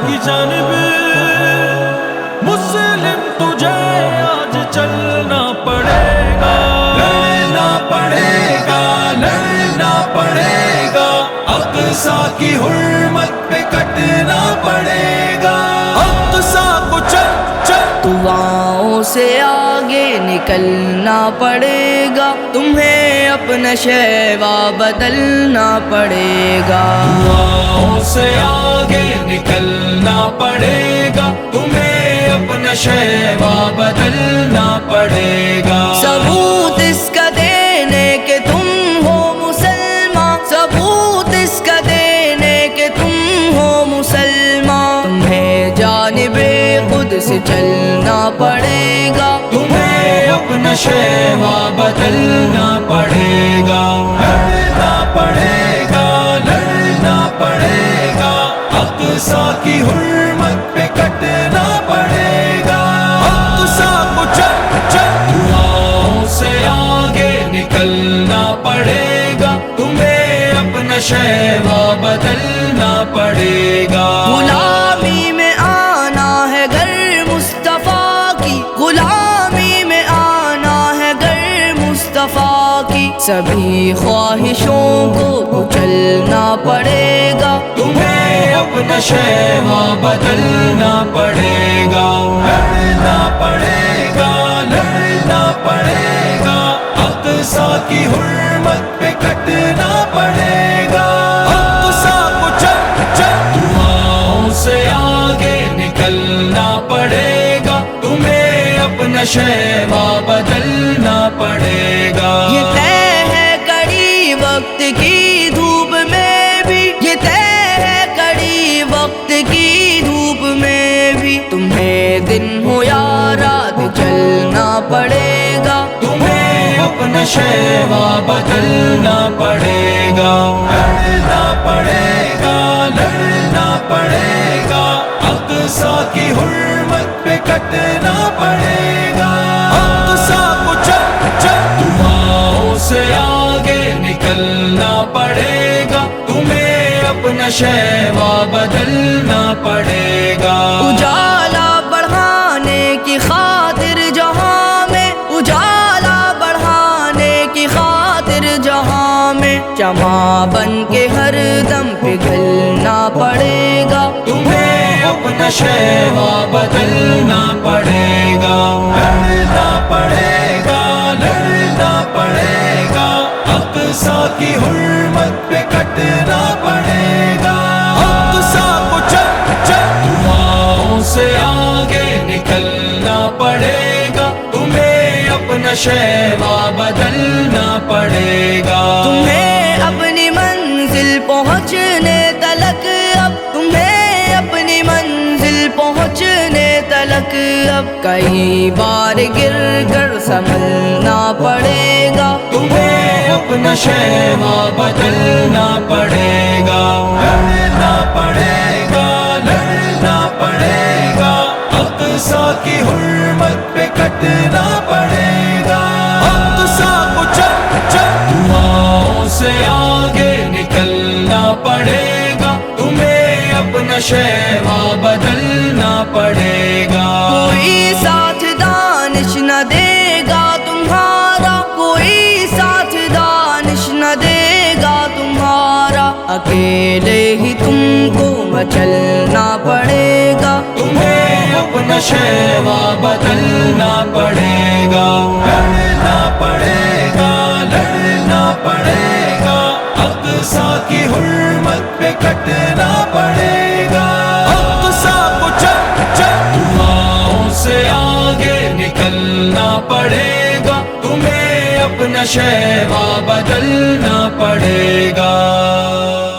کی جانب مسلم تجھے آج چلنا پڑے گا لڑنا پڑے گا لڑنا پڑے گا اقصا کی حرمت پہ کٹنا پڑے گا اقصا کو چل چل سے آگے نکلنا پڑے گا۔ تمہیں اپنا شیوا بدلنا پڑے گا۔ دعاؤں سے آگے نکلنا پڑے گا۔ تمہیں اپنا شیوا بدلنا پڑے گا۔ ثبوت چلنا پڑے گا۔ تمہیں اپنا شیوا بدلنا پڑے گا۔ لڑنا پڑے گا، لڑنا پڑے گا۔ اقصا کی حرمت پہ کٹنا پڑے گا۔ اقصا کو چل چل، دعاؤں سے آگے نکلنا پڑے گا۔ تمہیں اپنا شیوا بدلنا پڑے گا سبھی خواہشوں کو کچلنا پڑے گا تمہیں اپنا شیوا بدلنا پڑے گا لڑنا پڑے گا لڑنا پڑے گا اقصا کی حرمت پہ کٹنا پڑے گا اقصا کو چل چل دعاؤں سے آگے نکلنا پڑے گا تمہیں اپنا شیوا بدلنا وقت کی دھوپ میں بھی، یہ طے ہے کڑی وقت کی دھوپ میں بھی۔ تمہیں دن ہو یا رات چلنا پڑے گا۔ تمہیں اپنا شیوا بدلنا پڑے گا۔ لڑنا پڑے گا، لڑنا پڑے گا۔ اقصا کی حرمت پہ کٹنا پڑے گا۔ اپنا شیوا بدلنا پڑے گا۔ اجالا بڑھانے کی خاطر جہاں میں اجالا بڑھانے کی خاطر جہاں میں۔ چما بن کے ہر دم پگھلنا پڑے گا۔ تمہیں اپنا شیوا بدلنا پڑے گا۔ اقصا کی حرمت پہ کٹنا پڑے گا۔ اقصا کو چل چل، دعاؤں سے آگے نکلنا پڑے گا۔ تمہیں اپنا شیوا بدلنا پڑے گا۔ تمہیں اپنی منزل پہنچنے تلک اب، تمہیں اپنی منزل پہنچنے تلک اب۔ کئی بار گر کر سنبھلنا پڑے گا اپنا شیوا بدلنا پڑے گا۔ لڑنا پڑے گا، لڑنا پڑے گا۔ اقصا کی حرمت پہ کٹنا پڑے گا۔ اقصا کو چل چل دعاؤں سے آگے نکلنا پڑے گا۔ تمہیں اپنا شیوا بدلنا پڑے گا اکیلے ہی تم کو مچلنا پڑے گا۔ تمہیں اپنا شیوا بدلنا پڑے گا۔ لڑنا پڑے گا، لڑنا پڑے گا۔ اقصا کی حرمت پہ کٹنا پڑے گا۔ اقصا کو چل چل، دعاؤں سے آگے نکلنا پڑے گا نشے شیوا بدلنا پڑے گا۔